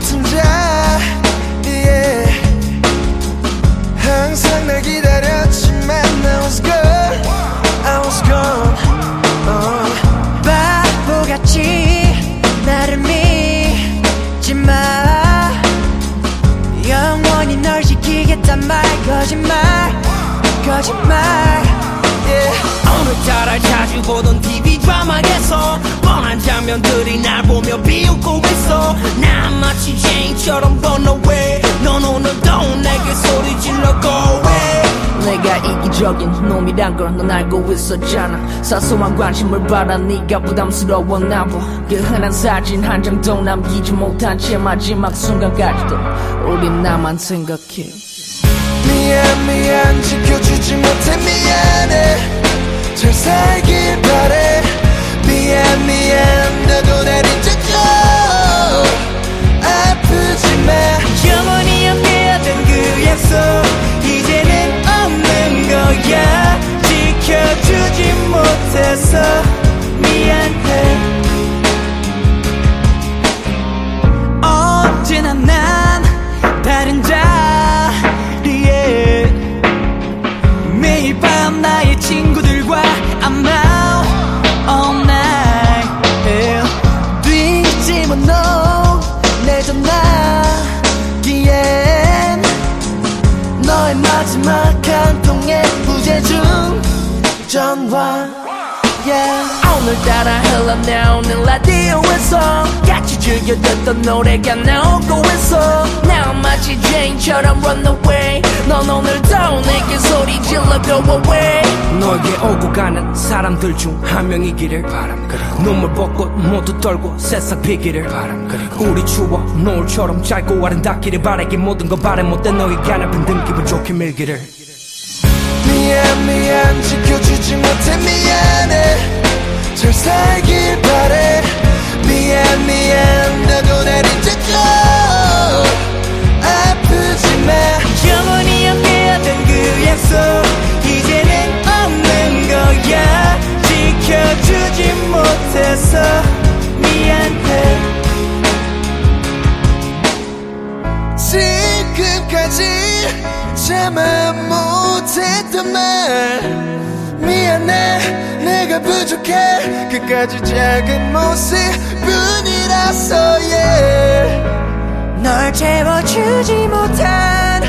같은 자 yeah. 항상 날 기다렸지만 I was gone I was gone uh. 바보같이 나를 믿지마 영원히 널 지키겠단 말 거짓말 거짓말 yeah. 오늘따라 자주 보던 TV 드라마에서 뻔한 장면들이 날 보며 비웃고 있어. 난 마치 제인처럼 runaway 넌 오늘도 내게 소리 질러 go away. 내가 이기적인 놈이란 걸 넌 알고 있었잖아. 사소한 관심을 받아 네가 부담스러웠나 봐그 흔한 사진 한 장도 남기지 못한 채 마지막 순간까지도 우린 나만 생각해. 미안 미안. 지켜 전화. Yeah. 오늘따라 흘러나오는 라디오에서 같이 즐겨 듣던 노래가 나오고 있어. 나 마치 제인처럼 runaway 넌 오늘도 내게 소리 질러 go away. 너에게 오고 가는 사람들 중 한 명이기를 바람 그리고 눈물 벚꽃 모두 떨고 새싹 피기를 바람 그리고 우리 추억 노을처럼 짧고 아름답기를 바라기 모든 거 바래 못된 너에게 아픈 등 기분 좋게 밀기를 미안 미안 지켜주지 못해 미안해. 잘 살길 바래. 미안 미안 나도 날 잊어줘 아프지 마. 영원히 함께 하던 그 약속 이제는 없는 거야. 지켜주지 못해서 미안해. 지금까지 참아 못했던 말 미안해 내가 부족해 그까지 작은 모습뿐이라서 yeah. 널 채워주지 못한